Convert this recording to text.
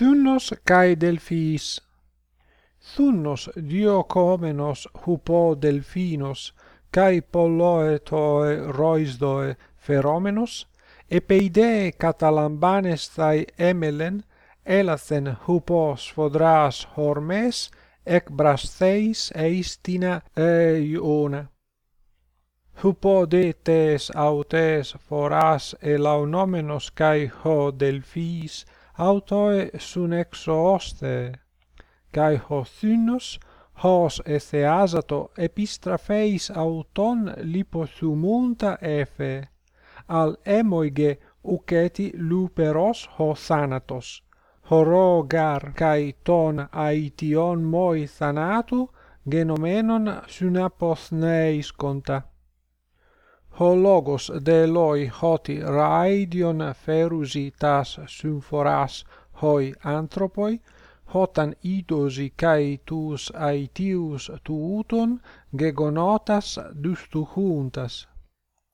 Thunnos kai Delphis. Thunnos Diocomenos hupo Delphinos cae Polloetoe Roisdoe feromenos, epeidae catalambanestae emelen, elathen hupo sfodras hormes, ec brastheis eistina eiona. Hupo detes autes foras elaunomenos kai ho delphis, autoe sun exo oste kai ho thunnos hos etheasato epistrapheis auton liposumunta efe al emoige uceti luperos ho thanatos horo gar kai ton aition moi thanatu genomenon sunapothneis conta ho logos de loi hoti raidion ferusi tas symphoras hoi anthropoi hotan idosi kai tus aitius tuuton gegonotas dustuhuntas.